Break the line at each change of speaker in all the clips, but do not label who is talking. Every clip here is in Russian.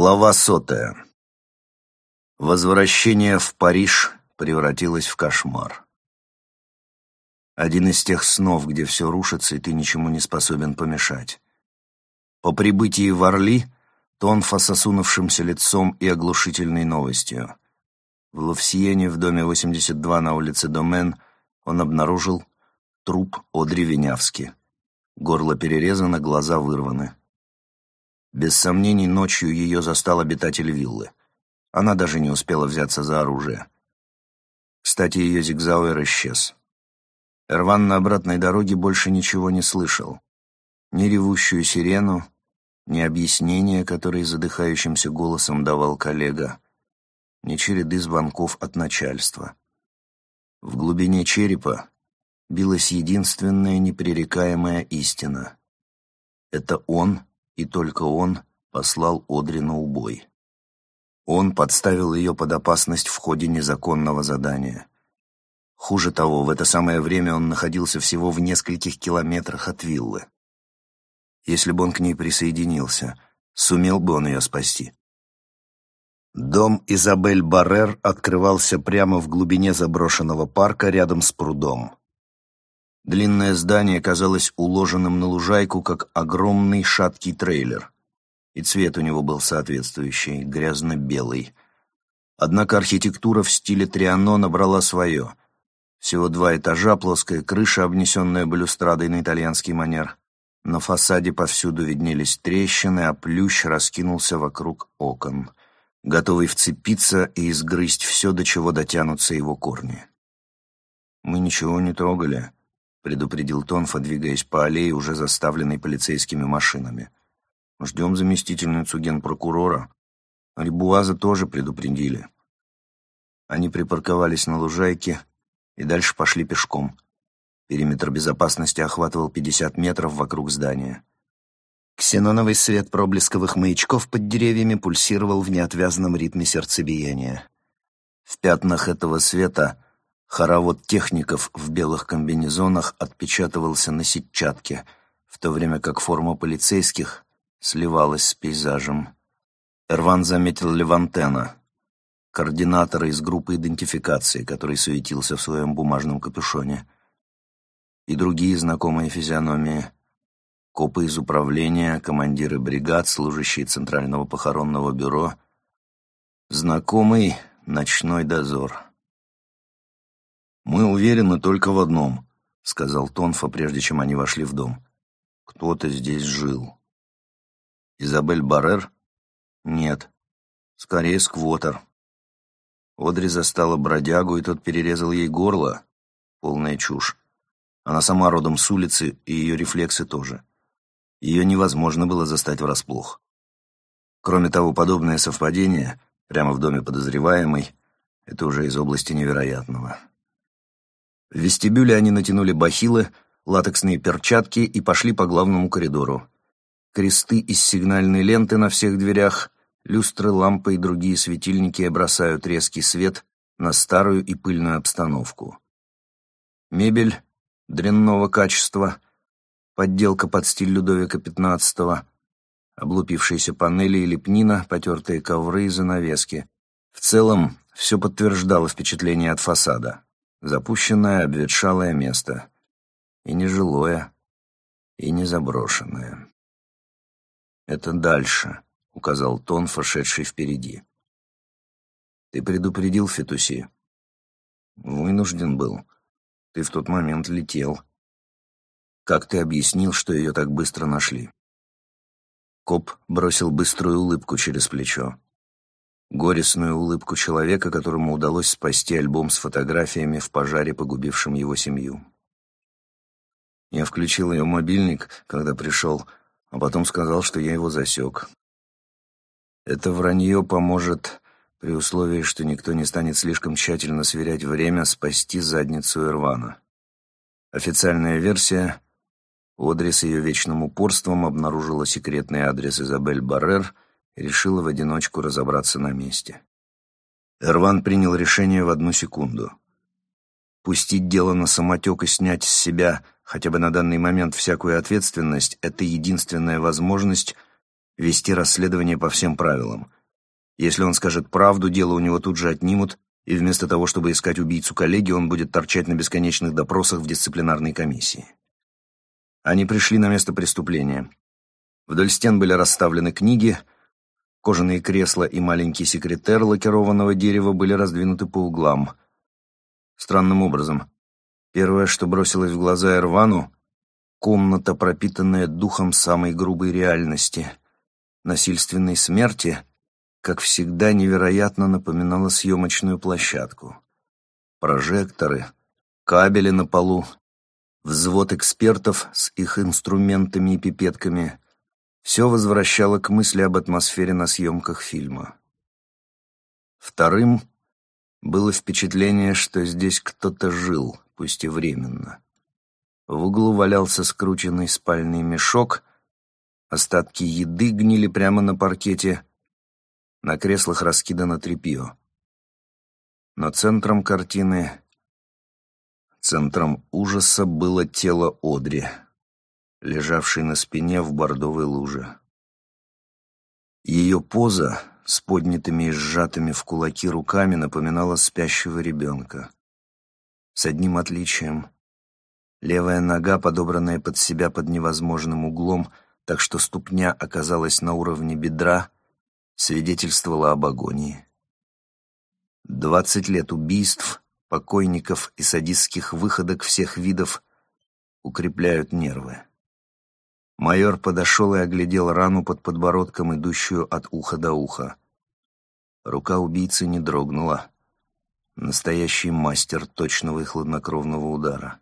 Глава сотая. Возвращение в Париж превратилось в кошмар. Один из тех снов, где все рушится, и ты ничему не способен помешать. По прибытии в Орли Тонфа с осунувшимся лицом и оглушительной новостью. В Ловсиене в доме 82 на улице Домен он обнаружил труп Одри Винявски. Горло перерезано, глаза вырваны. Без сомнений, ночью ее застал обитатель виллы. Она даже не успела взяться за оружие. Кстати, ее зигзауэр исчез. Эрван на обратной дороге больше ничего не слышал. Ни ревущую сирену, ни объяснения, которые задыхающимся голосом давал коллега, ни череды звонков от начальства. В глубине черепа билась единственная непререкаемая истина. Это он и только он послал Одри на убой. Он подставил ее под опасность в ходе незаконного задания. Хуже того, в это самое время он находился всего в нескольких километрах от виллы. Если бы он к ней присоединился, сумел бы он ее спасти. Дом Изабель Баррер открывался прямо в глубине заброшенного парка рядом с прудом. Длинное здание казалось уложенным на лужайку, как огромный шаткий трейлер. И цвет у него был соответствующий, грязно-белый. Однако архитектура в стиле Триано набрала свое. Всего два этажа, плоская крыша, обнесенная балюстрадой на итальянский манер. На фасаде повсюду виднелись трещины, а плющ раскинулся вокруг окон, готовый вцепиться и изгрызть все, до чего дотянутся его корни. Мы ничего не трогали предупредил Тонфа, двигаясь по аллее, уже заставленной полицейскими машинами. «Ждем заместительницу генпрокурора. Рибуаза тоже предупредили». Они припарковались на лужайке и дальше пошли пешком. Периметр безопасности охватывал 50 метров вокруг здания. Ксеноновый свет проблесковых маячков под деревьями пульсировал в неотвязном ритме сердцебиения. В пятнах этого света Хоровод техников в белых комбинезонах отпечатывался на сетчатке, в то время как форма полицейских сливалась с пейзажем. Эрван заметил Левантена, координатора из группы идентификации, который суетился в своем бумажном капюшоне, и другие знакомые физиономии, копы из управления, командиры бригад, служащие Центрального похоронного бюро, знакомый ночной дозор — «Мы уверены только в одном», — сказал Тонфа, прежде чем они вошли в дом. «Кто-то здесь жил». «Изабель Баррер?» «Нет. Скорее, сквотер». Одри застала бродягу, и тот перерезал ей горло. Полная чушь. Она сама родом с улицы, и ее рефлексы тоже. Ее невозможно было застать врасплох. Кроме того, подобное совпадение, прямо в доме подозреваемой, это уже из области невероятного. В вестибюле они натянули бахилы, латексные перчатки и пошли по главному коридору. Кресты из сигнальной ленты на всех дверях, люстры, лампы и другие светильники бросают резкий свет на старую и пыльную обстановку. Мебель дрянного качества, подделка под стиль Людовика XV, облупившиеся панели и лепнина, потертые ковры и занавески. В целом, все подтверждало впечатление от фасада. Запущенное, обветшалое место. И не жилое, и не заброшенное. «Это дальше», — указал Тон, фошедший впереди. «Ты предупредил Фетуси?» «Вынужден был. Ты в тот момент летел. Как ты объяснил, что ее так быстро нашли?» Коп бросил быструю улыбку через плечо горестную улыбку человека, которому удалось спасти альбом с фотографиями в пожаре, погубившем его семью. Я включил ее мобильник, когда пришел, а потом сказал, что я его засек. Это вранье поможет, при условии, что никто не станет слишком тщательно сверять время, спасти задницу Ирвана. Официальная версия — Одри с ее вечным упорством обнаружила секретный адрес Изабель Баррер — решила в одиночку разобраться на месте. Эрван принял решение в одну секунду. Пустить дело на самотек и снять с себя хотя бы на данный момент всякую ответственность — это единственная возможность вести расследование по всем правилам. Если он скажет правду, дело у него тут же отнимут, и вместо того, чтобы искать убийцу коллеги, он будет торчать на бесконечных допросах в дисциплинарной комиссии. Они пришли на место преступления. Вдоль стен были расставлены книги, кожаные кресла и маленький секретер лакированного дерева были раздвинуты по углам. Странным образом. Первое, что бросилось в глаза Эрвану — комната, пропитанная духом самой грубой реальности, насильственной смерти, как всегда, невероятно напоминала съемочную площадку. Прожекторы, кабели на полу, взвод экспертов с их инструментами и пипетками — все возвращало к мысли об атмосфере на съемках фильма. Вторым было впечатление, что здесь кто-то жил, пусть и временно. В углу валялся скрученный спальный мешок, остатки еды гнили прямо на паркете, на креслах раскидано тряпье. Но центром картины, центром ужаса было тело Одри, лежавшей на спине в бордовой луже. Ее поза с поднятыми и сжатыми в кулаки руками напоминала спящего ребенка. С одним отличием. Левая нога, подобранная под себя под невозможным углом, так что ступня оказалась на уровне бедра, свидетельствовала об агонии. Двадцать лет убийств, покойников и садистских выходок всех видов укрепляют нервы. Майор подошел и оглядел рану под подбородком, идущую от уха до уха. Рука убийцы не дрогнула. Настоящий мастер точного и хладнокровного удара.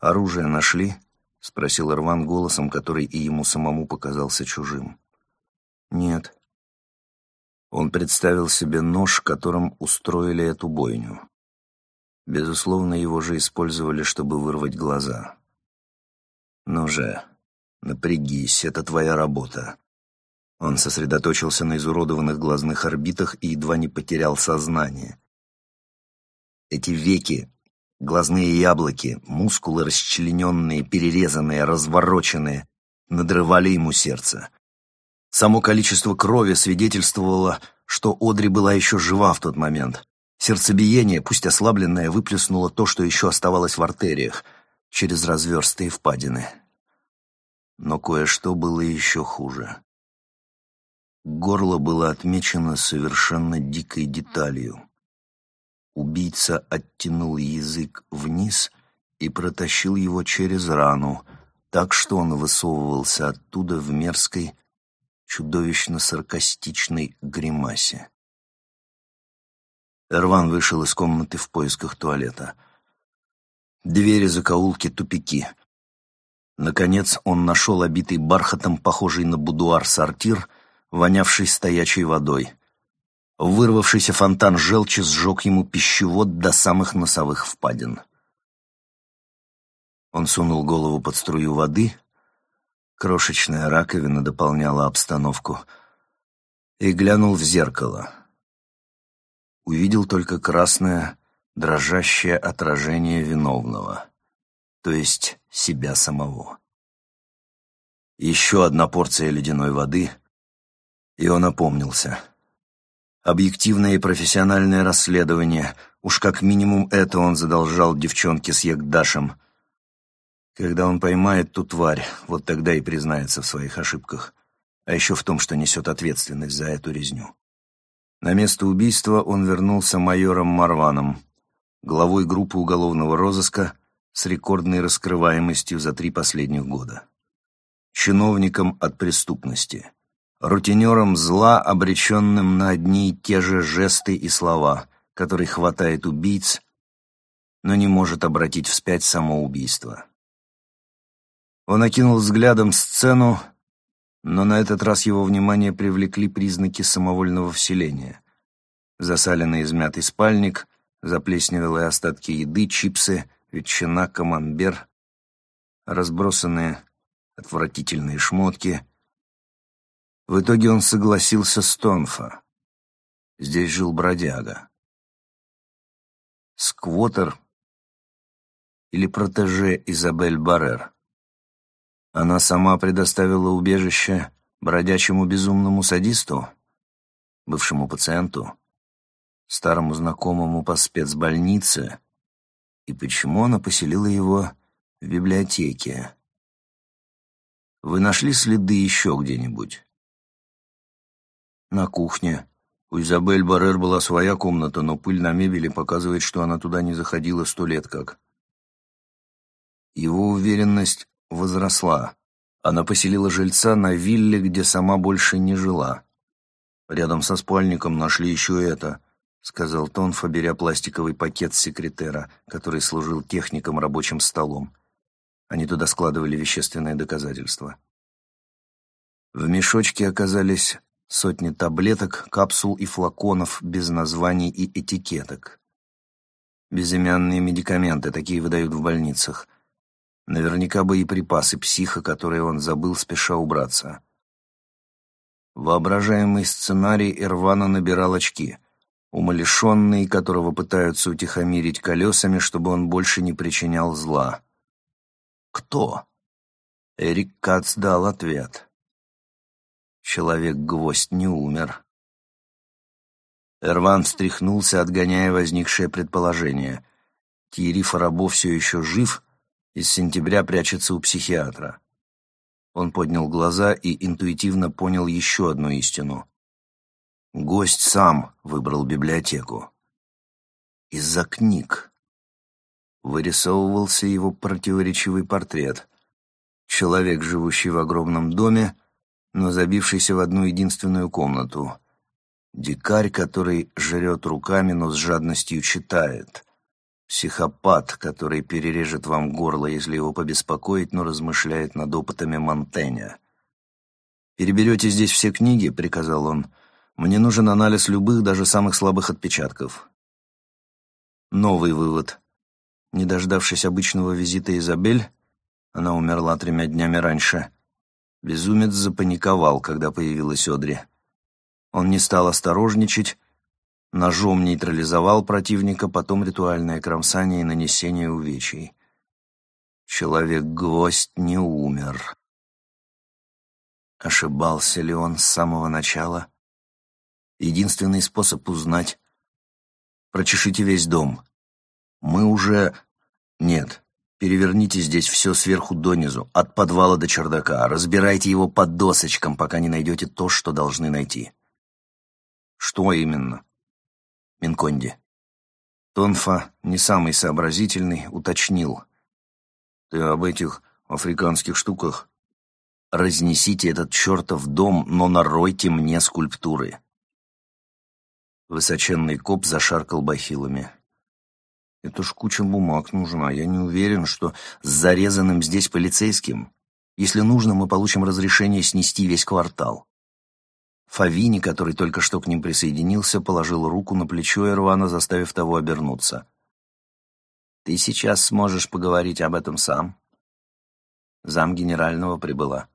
«Оружие нашли?» — спросил Ирван голосом, который и ему самому показался чужим. «Нет», он представил себе нож, которым устроили эту бойню. Безусловно, его же использовали, чтобы вырвать глаза. «Ну же, напрягись, это твоя работа». Он сосредоточился на изуродованных глазных орбитах и едва не потерял сознание. Эти веки, глазные яблоки, мускулы расчлененные, перерезанные, развороченные, надрывали ему сердце. Само количество крови свидетельствовало, что Одри была еще жива в тот момент. Сердцебиение, пусть ослабленное, выплеснуло то, что еще оставалось в артериях, через разверстые впадины. Но кое-что было еще хуже. Горло было отмечено совершенно дикой деталью. Убийца оттянул язык вниз и протащил его через рану, так что он высовывался оттуда в мерзкой, чудовищно саркастичной гримасе. Эрван вышел из комнаты в поисках туалета. Двери, закоулки, тупики. Наконец он нашел обитый бархатом, похожий на будуар сортир, вонявший стоячей водой. Вырвавшийся фонтан желчи сжег ему пищевод до самых носовых впадин. Он сунул голову под струю воды, Крошечная раковина дополняла обстановку. И глянул в зеркало. Увидел только красное, дрожащее отражение виновного, то есть себя самого. Еще одна порция ледяной воды, и он опомнился. Объективное и профессиональное расследование, уж как минимум это он задолжал девчонке с Ягдашем — когда он поймает ту тварь, вот тогда и признается в своих ошибках, а еще в том, что несет ответственность за эту резню. На место убийства он вернулся майором Марваном, главой группы уголовного розыска с рекордной раскрываемостью за три последних года. Чиновником от преступности, рутинером зла, обреченным на одни и те же жесты и слова, который хватает убийц, но не может обратить вспять само убийство. Он окинул взглядом сцену, но на этот раз его внимание привлекли признаки самовольного вселения. Засаленный измятый спальник, заплесневелые остатки еды, чипсы, ветчина, камамбер, разбросанные отвратительные шмотки. В итоге он согласился с Тонфа. Здесь жил бродяга. Сквотер или протеже Изабель Баррер. Она сама предоставила убежище Бродячему безумному садисту? Бывшему пациенту? Старому знакомому по спецбольнице? И почему она поселила его в библиотеке? Вы нашли следы еще где-нибудь? На кухне. У Изабель Баррер была своя комната, но пыль на мебели показывает, что она туда не заходила сто лет как. Его уверенность возросла. Она поселила жильца на вилле, где сама больше не жила. Рядом со спальником нашли еще это, сказал Тонфа, беря пластиковый пакет секретера, который служил техником рабочим столом. Они туда складывали вещественные доказательства. В мешочке оказались сотни таблеток, капсул и флаконов без названий и этикеток. Безымянные медикаменты, такие выдают в больницах. Наверняка боеприпасы психа, которые он забыл, спеша убраться. Воображаемый сценарий Ирвана набирал очки. Умалишенный, которого пытаются утихомирить колесами, чтобы он больше не причинял зла. «Кто?» Эрик Кац дал ответ. Человек-гвоздь не умер. Эрван встряхнулся, отгоняя возникшее предположение. Тири Фарабо все еще жив, и с сентября прячется у психиатра. Он поднял глаза и интуитивно понял еще одну истину. Гость сам выбрал библиотеку. Из-за книг вырисовывался его противоречивый портрет. Человек, живущий в огромном доме, но забившийся в одну единственную комнату. Дикарь, который жрет руками, но с жадностью читает. Психопат, который перережет вам горло, если его побеспокоить, но размышляет над опытами Монтэня. «Переберете здесь все книги», — приказал он. «Мне нужен анализ любых, даже самых слабых отпечатков». Новый вывод. Не дождавшись обычного визита Изабель, она умерла тремя днями раньше, безумец запаниковал, когда появилась Одри. Он не стал осторожничать, ножом нейтрализовал противника, потом ритуальное кромсание и нанесение увечий. Человек-гвоздь не умер. Ошибался ли он с самого начала? Единственный способ узнать — прочешите весь дом. Мы уже... Нет, переверните здесь все сверху донизу, от подвала до чердака. Разбирайте его по досочкам, пока не найдете то, что должны найти. Что именно? Минконди. Тонфа, не самый сообразительный, уточнил. Ты об этих африканских штуках? Разнесите этот чертов дом, но наройте мне скульптуры. Высоченный коп зашаркал бахилами. Это ж куча бумаг нужна. Я не уверен, что с зарезанным здесь полицейским. Если нужно, мы получим разрешение снести весь квартал. Фавини, который только что к ним присоединился, положил руку на плечо Ирвана, заставив того обернуться. «Ты сейчас сможешь поговорить об этом сам?» Зам генерального прибыла.